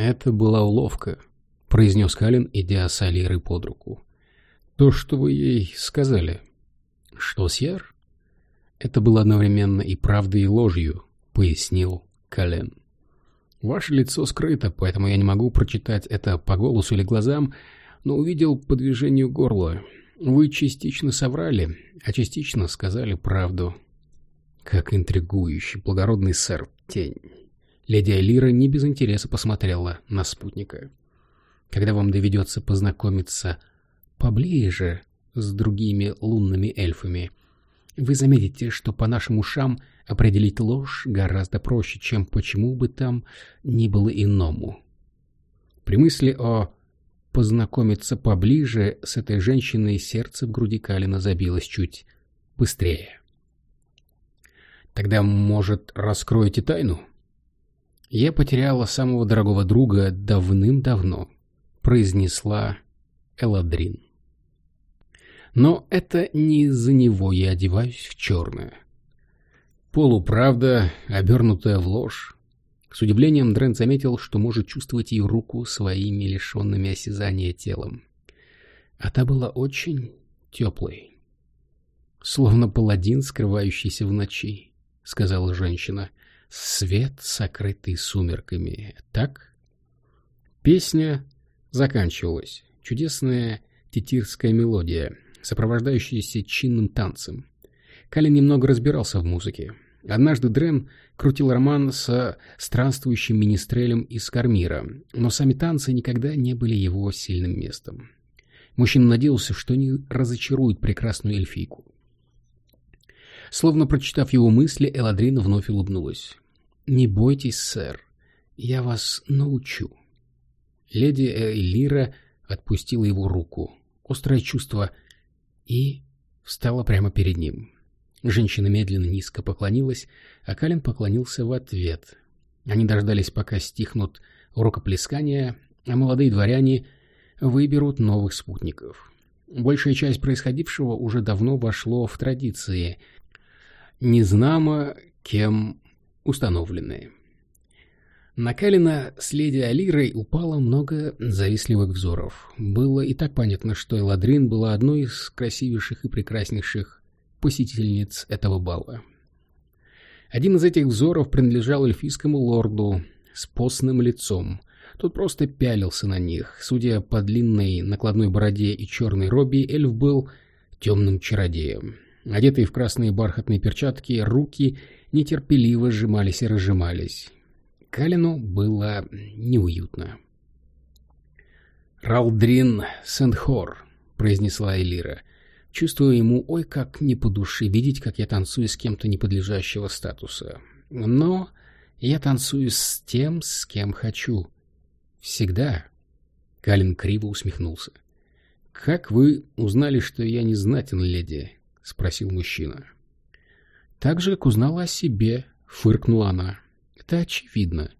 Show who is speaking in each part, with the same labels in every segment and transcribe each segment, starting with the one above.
Speaker 1: «Это была уловка», — произнес Калин, идя с Алирой под руку. «То, что вы ей сказали». «Что, Сьер?» «Это было одновременно и правдой, и ложью», — пояснил Кален. «Ваше лицо скрыто, поэтому я не могу прочитать это по голосу или глазам, но увидел по движению горла. Вы частично соврали, а частично сказали правду». «Как интригующий, благородный сэр Тень». Леди Алира не без интереса посмотрела на спутника. «Когда вам доведется познакомиться поближе с другими лунными эльфами, вы заметите, что по нашим ушам определить ложь гораздо проще, чем почему бы там ни было иному». При мысли о познакомиться поближе с этой женщиной сердце в груди Калина забилось чуть быстрее. «Тогда, может, раскроете тайну?» «Я потеряла самого дорогого друга давным-давно», — произнесла Эладрин. «Но это не из-за него я одеваюсь в черное». Полуправда, обернутая в ложь. С удивлением Дрен заметил, что может чувствовать ее руку своими лишенными осязания телом. А та была очень теплой. «Словно паладин, скрывающийся в ночи», — сказала женщина. Свет, сокрытый сумерками. Так? Песня заканчивалась. Чудесная тетирская мелодия, сопровождающаяся чинным танцем. Калин немного разбирался в музыке. Однажды Дрен крутил роман с странствующим министрелем из Кармира, но сами танцы никогда не были его сильным местом. Мужчина надеялся, что не разочарует прекрасную эльфийку. Словно прочитав его мысли, Эладрин вновь улыбнулась. «Не бойтесь, сэр, я вас научу». Леди Элира отпустила его руку, острое чувство, и встала прямо перед ним. Женщина медленно низко поклонилась, а Калин поклонился в ответ. Они дождались, пока стихнут рукоплескания, а молодые дворяне выберут новых спутников. Большая часть происходившего уже давно вошло в традиции. Незнамо кем установленные. На Калина с леди Алирой упало много завистливых взоров. Было и так понятно, что Эладрин была одной из красивейших и прекраснейших посетительниц этого бала. Один из этих взоров принадлежал эльфийскому лорду с постным лицом. Тот просто пялился на них. Судя по длинной накладной бороде и черной робе, эльф был темным чародеем. Одетые в красные бархатные перчатки, руки нетерпеливо сжимались и разжимались. Калину было неуютно. «Ралдрин Сенхор», — произнесла Элира. Чувствую ему, ой, как не по душе видеть, как я танцую с кем-то неподлежащего статуса. Но я танцую с тем, с кем хочу. Всегда. Калин криво усмехнулся. «Как вы узнали, что я не знатен, леди?» — спросил мужчина. Так же, как узнала о себе, фыркнула она. Это очевидно.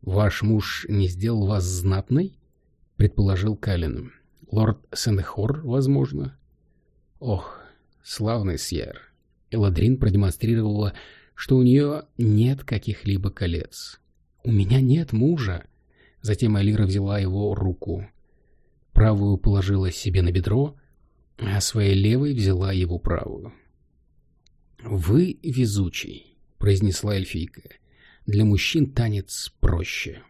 Speaker 1: Ваш муж не сделал вас знатной? Предположил Калин. Лорд Сенехор, возможно. Ох, славный Сьер. Эладрин продемонстрировала, что у нее нет каких-либо колец. «У меня нет мужа!» Затем Алира взяла его руку. Правую положила себе на бедро, а своей левой взяла его правую. «Вы везучий», — произнесла эльфийка. «Для мужчин танец проще».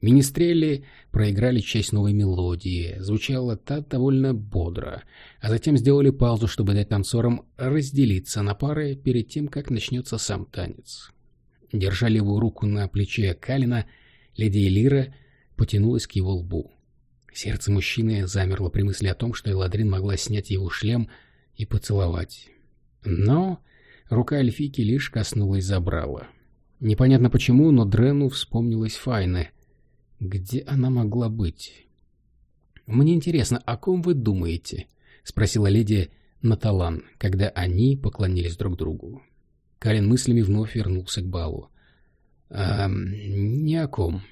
Speaker 1: Министрели проиграли часть новой мелодии, звучала та довольно бодро, а затем сделали паузу, чтобы дать танцорам разделиться на пары перед тем, как начнется сам танец. Держа левую руку на плече Калина, леди Элира потянулась к его лбу. Сердце мужчины замерло при мысли о том, что Эладрин могла снять его шлем и поцеловать. Но рука эльфийки лишь коснулась забрала. Непонятно почему, но Дрену вспомнилась Файна. Где она могла быть? «Мне интересно, о ком вы думаете?» — спросила леди Наталан, когда они поклонились друг другу. Калин мыслями вновь вернулся к балу. «А, ни о ком.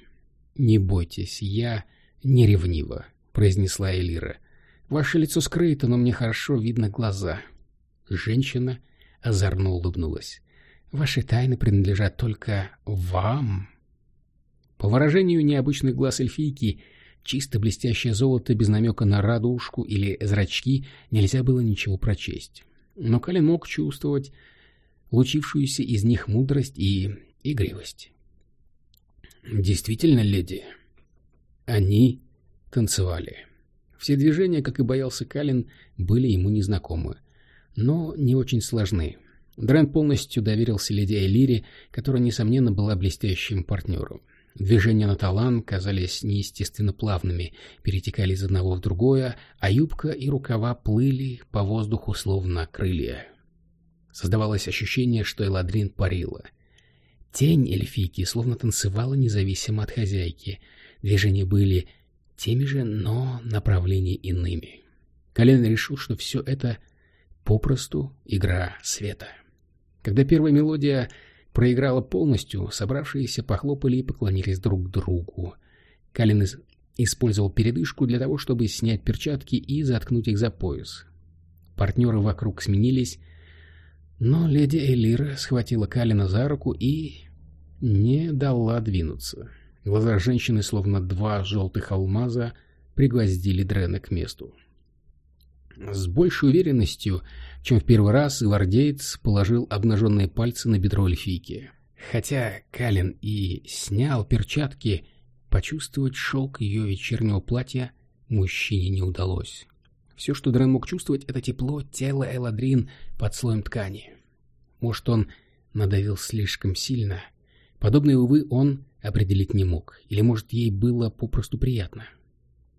Speaker 1: Не бойтесь, я не ревнива», — произнесла Элира. «Ваше лицо скрыто, но мне хорошо видно глаза». Женщина озорно улыбнулась. «Ваши тайны принадлежат только вам». По выражению необычных глаз эльфийки, чисто блестящее золото без намека на радужку или зрачки нельзя было ничего прочесть. Но Калин мог чувствовать лучившуюся из них мудрость и игривость. Действительно, леди, они танцевали. Все движения, как и боялся Калин, были ему незнакомы, но не очень сложны. Дрен полностью доверился леди Элире, которая, несомненно, была блестящим партнером. Движения на талан казались неестественно плавными, перетекали из одного в другое, а юбка и рукава плыли по воздуху словно крылья. Создавалось ощущение, что Эладрин парила. Тень эльфийки словно танцевала независимо от хозяйки. Движения были теми же, но направления иными. Колен решил, что все это попросту игра света. Когда первая мелодия проиграла полностью, собравшиеся похлопали и поклонились друг другу. Калин использовал передышку для того, чтобы снять перчатки и заткнуть их за пояс. Партнеры вокруг сменились, но леди Элира схватила Калина за руку и не дала двинуться. Глаза женщины, словно два желтых алмаза, пригвоздили Дрена к месту. С большей уверенностью, чем в первый раз, гвардеец положил обнаженные пальцы на бедро эльфийки. Хотя Калин и снял перчатки, почувствовать шелк ее вечернего платья мужчине не удалось. Все, что Дрен мог чувствовать, это тепло тела Эладрин под слоем ткани. Может, он надавил слишком сильно. Подобное, увы, он определить не мог, или, может, ей было попросту приятно.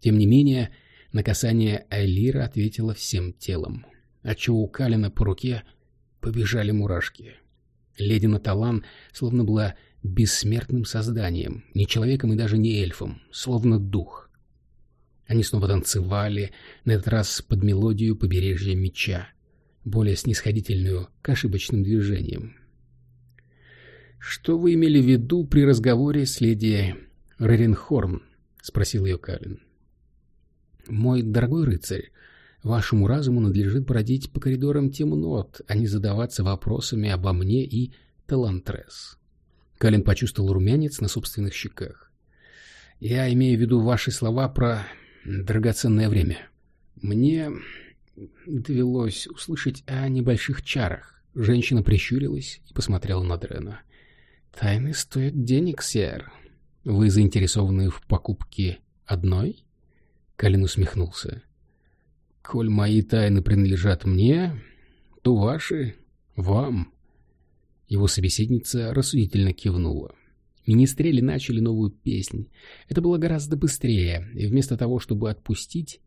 Speaker 1: Тем не менее, на касание Айлира ответила всем телом, отчего у Калина по руке побежали мурашки. Леди Наталан словно была бессмертным созданием, не человеком и даже не эльфом, словно дух. Они снова танцевали, на этот раз под мелодию побережья меча, более снисходительную к ошибочным движениям. «Что вы имели в виду при разговоре с леди Реренхорн?» — спросил ее Калин. «Мой дорогой рыцарь, вашему разуму надлежит бродить по коридорам темнот, а не задаваться вопросами обо мне и Талантрес». Калин почувствовал румянец на собственных щеках. «Я имею в виду ваши слова про драгоценное время. Мне довелось услышать о небольших чарах». Женщина прищурилась и посмотрела на Дрена. Тайны стоят денег, сэр. Вы заинтересованы в покупке одной? Калин усмехнулся. Коль мои тайны принадлежат мне, то ваши — вам. Его собеседница рассудительно кивнула. Министрели начали новую песнь. Это было гораздо быстрее, и вместо того, чтобы отпустить,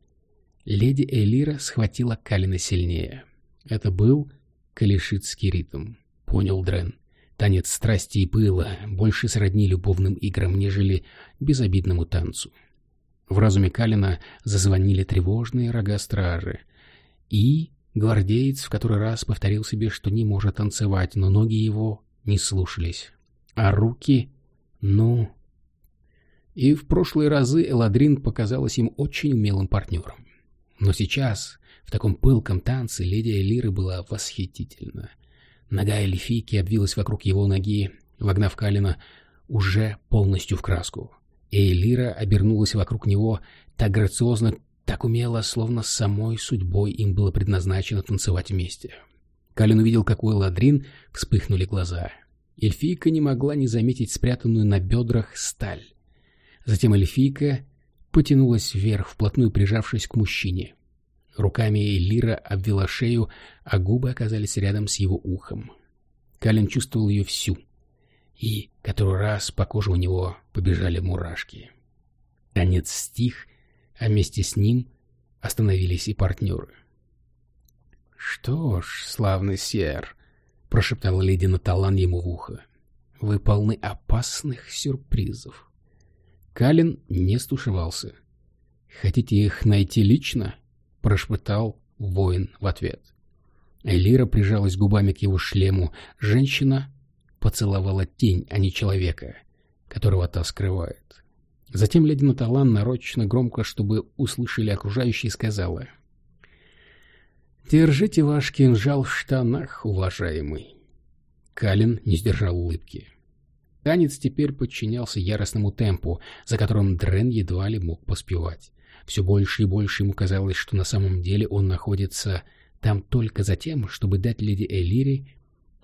Speaker 1: леди Элира схватила Калина сильнее. Это был калишитский ритм, понял Дрен. Танец страсти и пыла больше сродни любовным играм, нежели безобидному танцу. В разуме Калина зазвонили тревожные рога стражи. И гвардеец в который раз повторил себе, что не может танцевать, но ноги его не слушались. А руки... ну... И в прошлые разы Эладрин показалась им очень умелым партнером. Но сейчас, в таком пылком танце, леди Элиры была восхитительна. Нога эльфийки обвилась вокруг его ноги, вогнав Калина уже полностью в краску. Эйлира обернулась вокруг него так грациозно, так умело, словно самой судьбой им было предназначено танцевать вместе. Калин увидел, как у Эладрин вспыхнули глаза. Эльфийка не могла не заметить спрятанную на бедрах сталь. Затем эльфийка потянулась вверх, вплотную прижавшись к мужчине. Руками Лира обвела шею, а губы оказались рядом с его ухом. Калин чувствовал ее всю. И который раз по коже у него побежали мурашки. Танец стих, а вместе с ним остановились и партнеры. — Что ж, славный сер, — прошептала леди Наталан ему в ухо, — вы полны опасных сюрпризов. Калин не стушевался. — Хотите их найти лично? —— прошептал воин в ответ. Элира прижалась губами к его шлему. Женщина поцеловала тень, а не человека, которого та скрывает. Затем леди Наталан нарочно громко, чтобы услышали окружающие, сказала. «Держите ваш кинжал в штанах, уважаемый». Калин не сдержал улыбки. Танец теперь подчинялся яростному темпу, за которым Дрен едва ли мог поспевать. Все больше и больше ему казалось, что на самом деле он находится там только за тем, чтобы дать леди Элире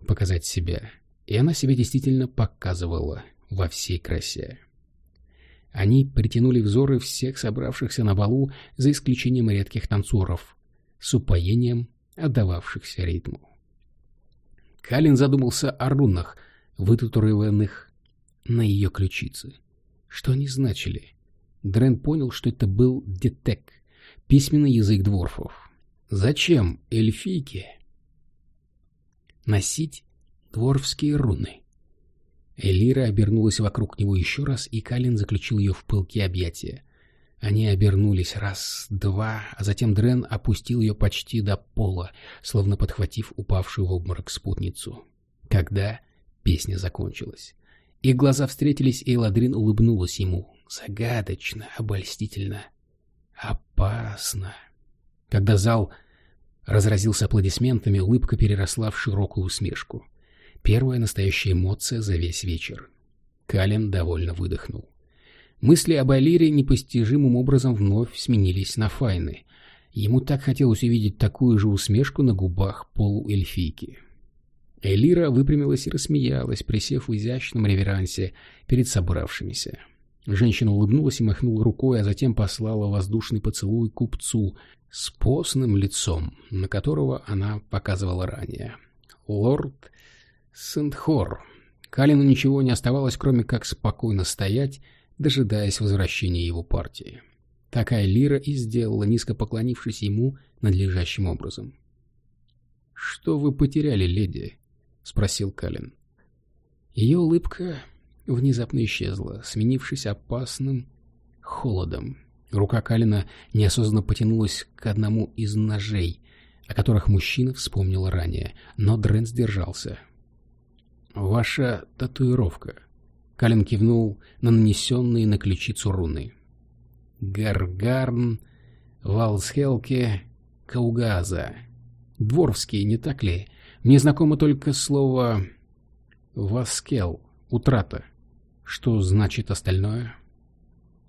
Speaker 1: показать себя. И она себя действительно показывала во всей красе. Они притянули взоры всех собравшихся на балу, за исключением редких танцоров, с упоением отдававшихся ритму. Калин задумался о рунах, вытатуированных на ее ключице. Что они значили? Дрен понял, что это был детек, письменный язык дворфов. Зачем эльфийке носить дворфские руны? Элира обернулась вокруг него еще раз, и Калин заключил ее в пылкие объятия. Они обернулись раз, два, а затем Дрен опустил ее почти до пола, словно подхватив упавшую в обморок спутницу. Когда песня закончилась. Их глаза встретились, и Эладрин улыбнулась ему. Загадочно, обольстительно, опасно. Когда зал разразился аплодисментами, улыбка переросла в широкую усмешку. Первая настоящая эмоция за весь вечер. Калин довольно выдохнул. Мысли об Алире непостижимым образом вновь сменились на Файны. Ему так хотелось увидеть такую же усмешку на губах полуэльфийки. Элира выпрямилась и рассмеялась, присев в изящном реверансе перед собравшимися. Женщина улыбнулась и махнула рукой, а затем послала воздушный поцелуй купцу с постным лицом, на которого она показывала ранее. Лорд Сент-Хор. Калину ничего не оставалось, кроме как спокойно стоять дожидаясь возвращения его партии. Такая Лира и сделала, низко поклонившись ему надлежащим образом. «Что вы потеряли, леди?» — спросил Калин. Ее улыбка внезапно исчезла, сменившись опасным холодом. Рука Калина неосознанно потянулась к одному из ножей, о которых мужчина вспомнил ранее, но Дрен сдержался. «Ваша татуировка», Калин кивнул на нанесенные на ключицу руны. Гаргарн, Валсхелке, Каугаза. Дворфские, не так ли? Мне знакомо только слово «васкел», «утрата». Что значит остальное?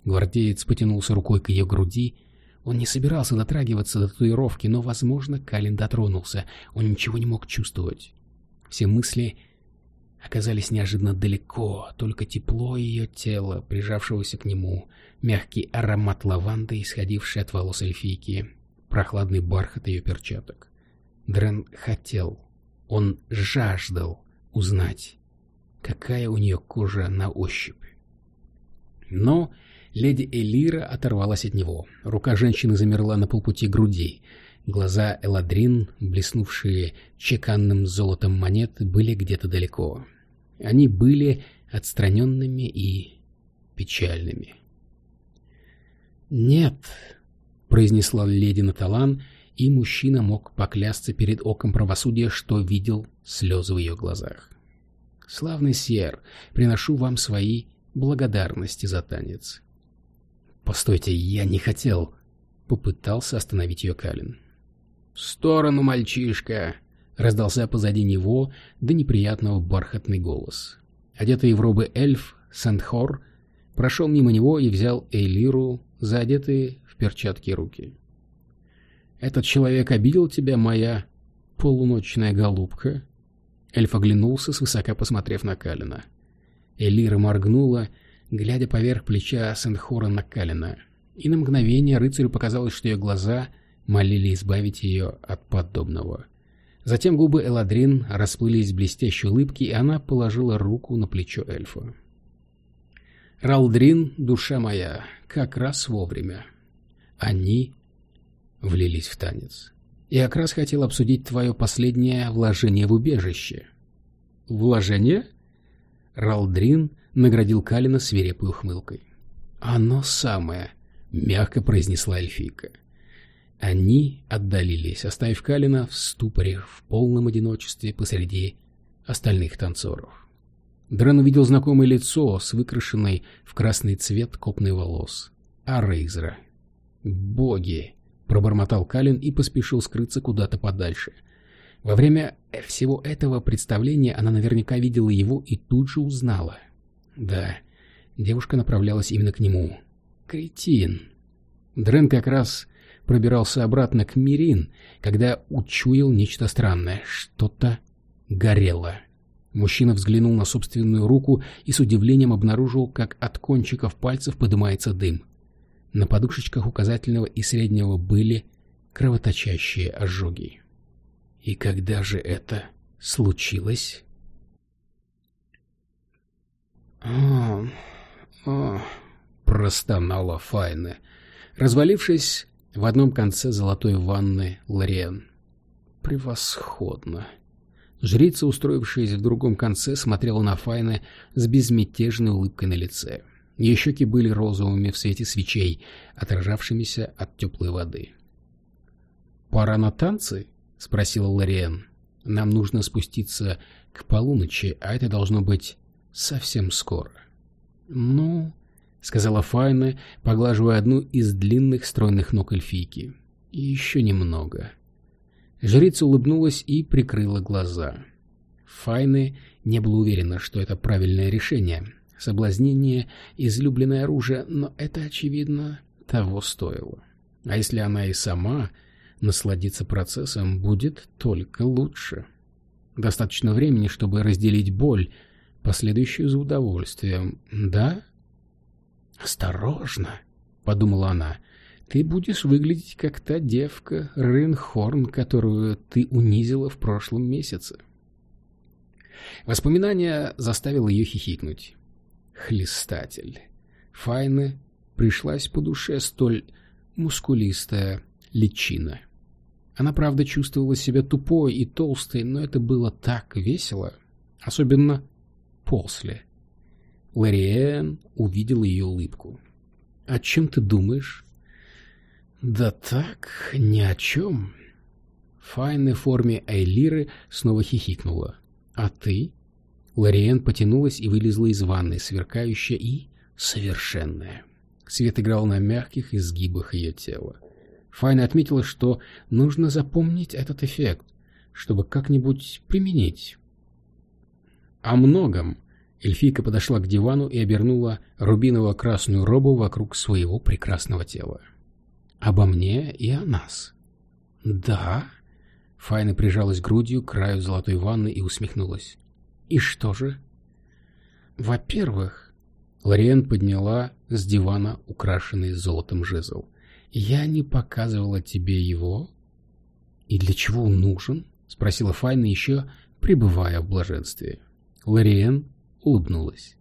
Speaker 1: Гвардеец потянулся рукой к ее груди. Он не собирался дотрагиваться до татуировки, но, возможно, Калин дотронулся. Он ничего не мог чувствовать. Все мысли оказались неожиданно далеко, только тепло ее тела, прижавшегося к нему, мягкий аромат лаванды, исходивший от волос эльфийки, прохладный бархат ее перчаток. Дрен хотел, он жаждал узнать, какая у нее кожа на ощупь. Но леди Элира оторвалась от него. Рука женщины замерла на полпути груди. Глаза Эладрин, блеснувшие чеканным золотом монет, были где-то далеко. Они были отстраненными и печальными. «Нет», — произнесла леди Наталан, и мужчина мог поклясться перед оком правосудия, что видел слезы в ее глазах. «Славный Сьер, приношу вам свои благодарности за танец». «Постойте, я не хотел», — попытался остановить ее Калин. «В сторону, мальчишка!» — раздался позади него до неприятного бархатный голос. Одетый в робы эльф Сент-Хор прошел мимо него и взял Эйлиру за одетые в перчатки руки. «Этот человек обидел тебя, моя полуночная голубка?» Эльф оглянулся, свысока посмотрев на Калина. Элира моргнула, глядя поверх плеча Сент-Хора на Калина. И на мгновение рыцарю показалось, что ее глаза молили избавить ее от подобного. Затем губы Эладрин расплылись в блестящей улыбке, и она положила руку на плечо эльфа. «Ралдрин, душа моя, как раз вовремя». Они влились в танец. «Я как раз хотел обсудить твое последнее вложение в убежище». «Вложение?» Ралдрин наградил Калина свирепой ухмылкой. «Оно самое», — мягко произнесла эльфийка. Они отдалились, оставив Калина в ступоре, в полном одиночестве посреди остальных танцоров. Дрен увидел знакомое лицо с выкрашенной в красный цвет копной волос. А Рейзера. «Боги!» — пробормотал Калин и поспешил скрыться куда-то подальше. Во время всего этого представления она наверняка видела его и тут же узнала. Да, девушка направлялась именно к нему. Кретин. Дрен как раз пробирался обратно к Мирин, когда учуял нечто странное. Что-то горело. Мужчина взглянул на собственную руку и с удивлением обнаружил, как от кончиков пальцев поднимается дым. На подушечках указательного и среднего были кровоточащие ожоги. И когда же это случилось? «О, о», — простонала Файна, развалившись в одном конце золотой ванны Лориен. «Превосходно!» Жрица, устроившаяся в другом конце, смотрела на Файна с безмятежной улыбкой на лице. Ее щеки были розовыми в свете свечей, отражавшимися от теплой воды. «Пора на танцы?» — спросила Лориен. «Нам нужно спуститься к полуночи, а это должно быть совсем скоро». «Ну...» — сказала Файна, поглаживая одну из длинных стройных ног эльфийки. «Еще немного». Жрица улыбнулась и прикрыла глаза. Файны не была уверена, что это правильное решение. Соблазнение — излюбленное оружие, но это, очевидно, того стоило. А если она и сама насладиться процессом, будет только лучше. Достаточно времени, чтобы разделить боль, последующую за удовольствием. Да? «Осторожно!» — подумала она. Ты будешь выглядеть как та девка Рейнхорн, которую ты унизила в прошлом месяце. Воспоминание заставило ее хихикнуть. Хлестатель. Файне пришлась по душе столь мускулистая личина. Она, правда, чувствовала себя тупой и толстой, но это было так весело. Особенно после. Лориэн увидел ее улыбку. «О чем ты думаешь?» Да так, ни о чем. В файной форме Эйлиры снова хихикнула. А ты? Лориен потянулась и вылезла из ванны, сверкающая и совершенная. Свет играл на мягких изгибах ее тела. Файна отметила, что нужно запомнить этот эффект, чтобы как-нибудь применить. О многом эльфийка подошла к дивану и обернула рубиново-красную робу вокруг своего прекрасного тела. Обо мне и о нас. Да. Файна прижалась грудью к краю золотой ванны и усмехнулась. И что же? Во-первых, Лориен подняла с дивана украшенный золотом жезл. Я не показывала тебе его. И для чего он нужен? Спросила Файна еще, пребывая в блаженстве. Лориен улыбнулась.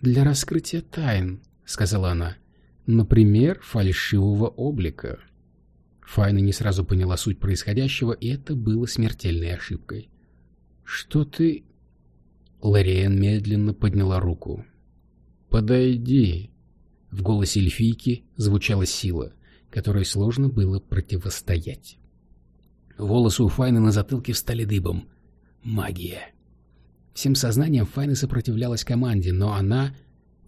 Speaker 1: «Для раскрытия тайн», — сказала она. Например, фальшивого облика. Файна не сразу поняла суть происходящего, и это было смертельной ошибкой. «Что ты...» Лориэн медленно подняла руку. «Подойди!» В голосе эльфийки звучала сила, которой сложно было противостоять. Волосы у Файны на затылке встали дыбом. Магия. Всем сознанием Файна сопротивлялась команде, но она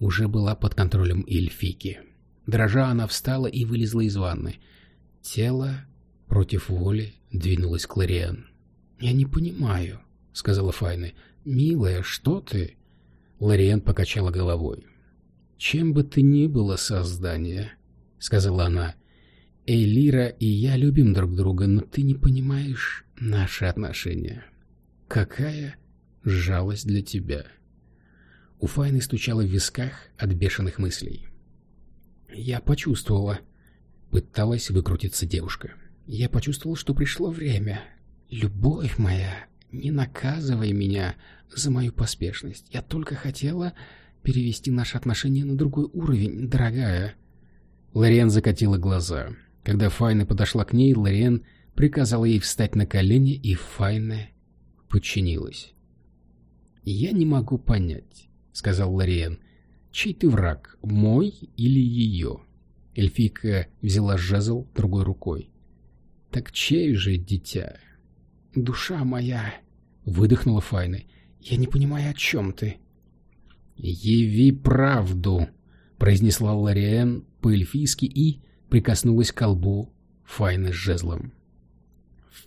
Speaker 1: уже была под контролем эльфийки. Дрожа, она встала и вылезла из ванны. Тело против воли двинулось к Лориан. «Я не понимаю», — сказала Файна. «Милая, что ты?» Лориан покачала головой. «Чем бы ты ни было, создание», — сказала она. «Эйлира и я любим друг друга, но ты не понимаешь наши отношения. Какая жалость для тебя». У Файны стучало в висках от бешеных мыслей. Я почувствовала. Пыталась выкрутиться девушка. Я почувствовала, что пришло время. Любовь моя, не наказывай меня за мою поспешность. Я только хотела перевести наши отношения на другой уровень, дорогая. Лориен закатила глаза. Когда Файна подошла к ней, Лориен приказала ей встать на колени, и Файна подчинилась. «Я не могу понять», — сказал Лориен. Чей ты враг, мой или ее? Эльфийка взяла жезл другой рукой. Так чей же дитя? Душа моя, выдохнула Файна. Я не понимаю, о чем ты. Яви правду, произнесла Лориэн по-эльфийски и прикоснулась к колбу Файны с жезлом.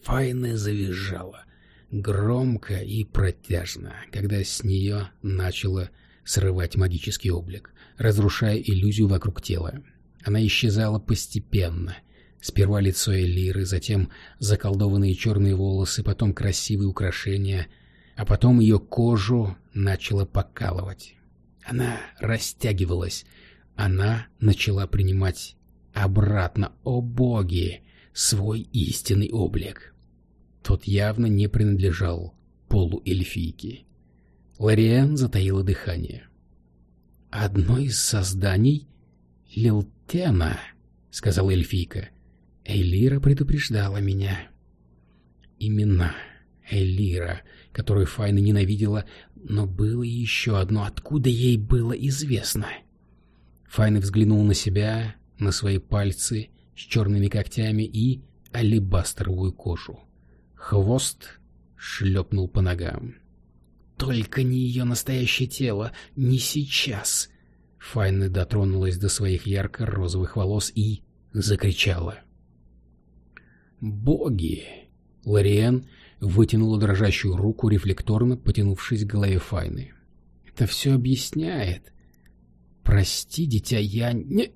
Speaker 1: Файна завизжала, громко и протяжно, когда с нее начало срывать магический облик, разрушая иллюзию вокруг тела. Она исчезала постепенно. Сперва лицо Элиры, затем заколдованные черные волосы, потом красивые украшения, а потом ее кожу начало покалывать. Она растягивалась, она начала принимать обратно, о боги, свой истинный облик. Тот явно не принадлежал полуэльфийке. Лориан затаила дыхание. «Одно из созданий Лилтена», — сказала эльфийка. «Элира предупреждала меня». Имена Элира, которую Файна ненавидела, но было еще одно, откуда ей было известно. Файна взглянул на себя, на свои пальцы с черными когтями и алебастровую кожу. Хвост шлепнул по ногам. Только не ее настоящее тело, не сейчас. Файна дотронулась до своих ярко-розовых волос и закричала. «Боги!» Лориен вытянула дрожащую руку, рефлекторно потянувшись к голове Файны. «Это все объясняет. Прости, дитя, я не...»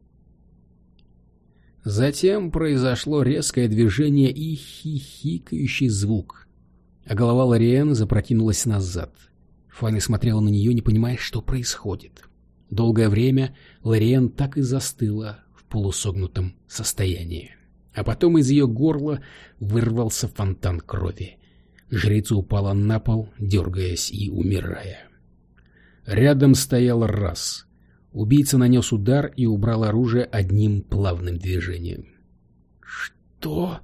Speaker 1: Затем произошло резкое движение и хихикающий звук, а голова Лориэн запрокинулась назад. Фанни смотрела на нее, не понимая, что происходит. Долгое время Лориэн так и застыла в полусогнутом состоянии. А потом из ее горла вырвался фонтан крови. Жрица упала на пол, дергаясь и умирая. Рядом стоял раз. Убийца нанес удар и убрал оружие одним плавным движением. «Что?»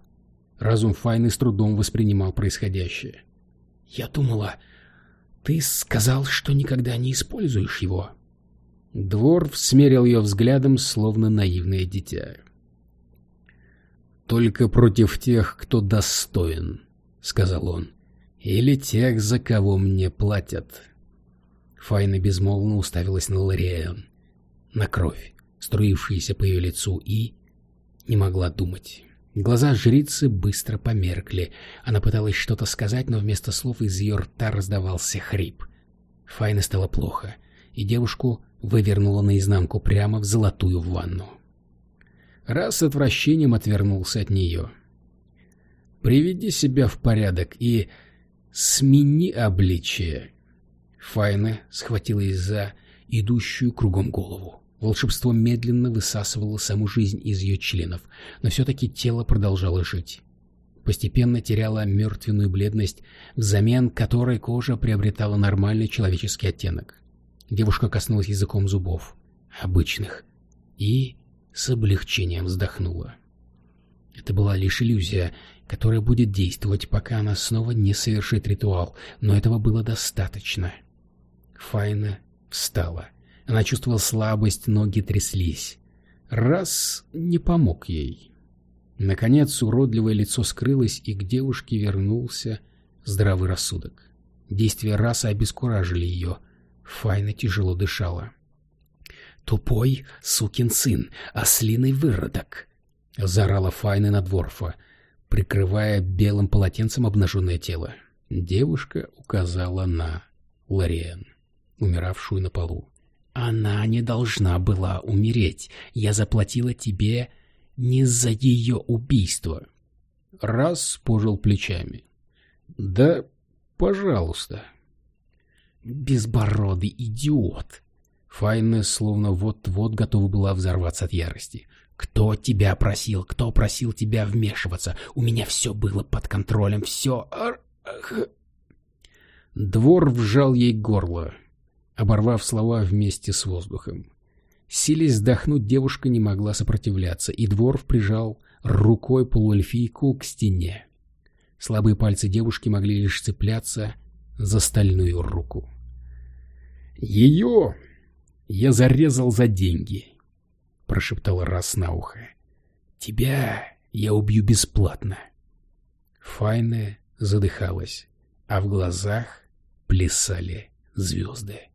Speaker 1: Разум Файны с трудом воспринимал происходящее. «Я думала, ты сказал, что никогда не используешь его». Дворф смерил ее взглядом, словно наивное дитя. «Только против тех, кто достоин», — сказал он, — «или тех, за кого мне платят». Файна безмолвно уставилась на Лориэн на кровь, струившуюся по ее лицу, и не могла думать. Глаза жрицы быстро померкли. Она пыталась что-то сказать, но вместо слов из ее рта раздавался хрип. Файне стало плохо, и девушку вывернула наизнанку прямо в золотую ванну. Раз с отвращением отвернулся от нее. «Приведи себя в порядок и смени обличие». Файна схватилась за идущую кругом голову. Волшебство медленно высасывало саму жизнь из ее членов, но все-таки тело продолжало жить. Постепенно теряло мертвенную бледность, взамен которой кожа приобретала нормальный человеческий оттенок. Девушка коснулась языком зубов, обычных, и с облегчением вздохнула. Это была лишь иллюзия, которая будет действовать, пока она снова не совершит ритуал, но этого было достаточно. Файна встала. Она чувствовала слабость, ноги тряслись. Раз не помог ей. Наконец уродливое лицо скрылось, и к девушке вернулся здравый рассудок. Действия раса обескуражили ее. Файна тяжело дышала. «Тупой сукин сын, ослиный выродок!» — заорала Файна на Дворфа, прикрывая белым полотенцем обнаженное тело. Девушка указала на Лориэн умиравшую на полу. «Она не должна была умереть. Я заплатила тебе не за ее убийство». Раз пожал плечами. «Да, пожалуйста». «Безбородый идиот!» Файна словно вот-вот готова была взорваться от ярости. «Кто тебя просил? Кто просил тебя вмешиваться? У меня все было под контролем, все...» Двор вжал ей горло оборвав слова вместе с воздухом. Силясь вздохнуть, девушка не могла сопротивляться, и Дворф прижал рукой полуэльфийку к стене. Слабые пальцы девушки могли лишь цепляться за стальную руку. «Ее я зарезал за деньги», — прошептала раз на ухо. «Тебя я убью бесплатно». Файная задыхалась, а в глазах плясали звезды.